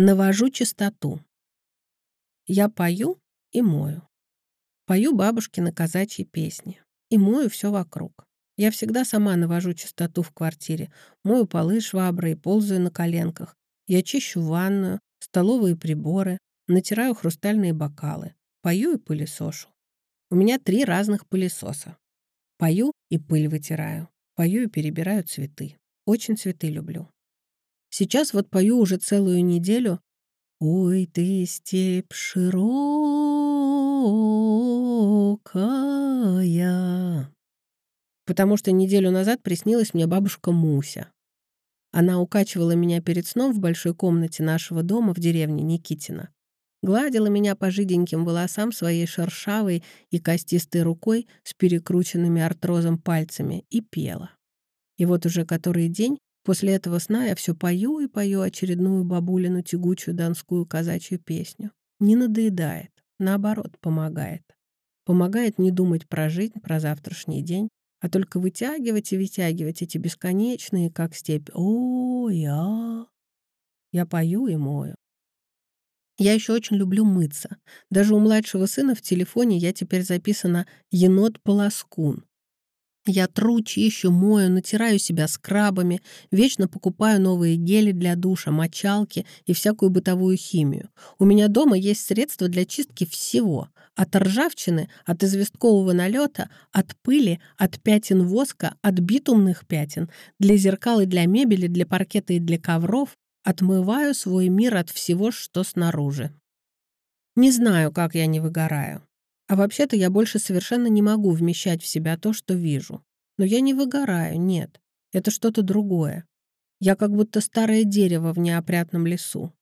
Навожу чистоту. Я пою и мою. Пою бабушкины казачьи песни. И мою все вокруг. Я всегда сама навожу чистоту в квартире, мою полы шваброй ползаю на коленках. Я чищу ванную, столовые приборы, натираю хрустальные бокалы, пою и пылесошу. У меня три разных пылесоса. Пою и пыль вытираю, пою и перебираю цветы. Очень цветы люблю. Сейчас вот пою уже целую неделю «Ой, ты степь широкая». Потому что неделю назад приснилась мне бабушка Муся. Она укачивала меня перед сном в большой комнате нашего дома в деревне Никитина. Гладила меня по жиденьким волосам своей шершавой и костистой рукой с перекрученными артрозом пальцами и пела. И вот уже который день после этого сна я все пою и пою очередную бабулину тягучую донскую казачью песню. Не надоедает, наоборот, помогает. Помогает не думать про жизнь, про завтрашний день, а только вытягивать и вытягивать эти бесконечные, как степь. О, я. Я пою и мою. Я еще очень люблю мыться. Даже у младшего сына в телефоне я теперь записана «енот-полоскун». Я тру, чищу, мою, натираю себя скрабами, вечно покупаю новые гели для душа, мочалки и всякую бытовую химию. У меня дома есть средства для чистки всего. От ржавчины, от известкового налета, от пыли, от пятен воска, от битумных пятен, для зеркал и для мебели, для паркета и для ковров. Отмываю свой мир от всего, что снаружи. Не знаю, как я не выгораю. А вообще-то я больше совершенно не могу вмещать в себя то, что вижу. Но я не выгораю, нет. Это что-то другое. Я как будто старое дерево в неопрятном лесу.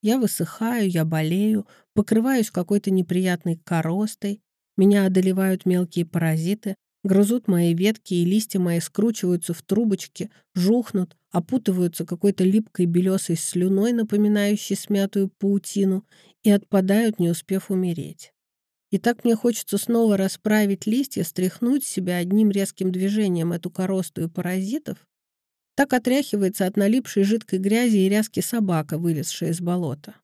Я высыхаю, я болею, покрываюсь какой-то неприятной коростой, меня одолевают мелкие паразиты, грызут мои ветки, и листья мои скручиваются в трубочки, жухнут, опутываются какой-то липкой белесой слюной, напоминающей смятую паутину, и отпадают, не успев умереть. И так мне хочется снова расправить листья, стряхнуть себя одним резким движением эту коросту и паразитов. Так отряхивается от налипшей жидкой грязи и ряски собака, вылезшая из болота.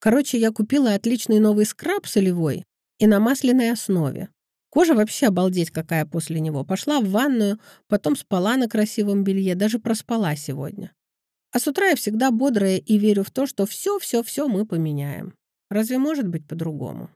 Короче, я купила отличный новый скраб солевой и на масляной основе. Кожа вообще обалдеть какая после него. Пошла в ванную, потом спала на красивом белье, даже проспала сегодня. А с утра я всегда бодрая и верю в то, что все-все-все мы поменяем. Разве может быть по-другому?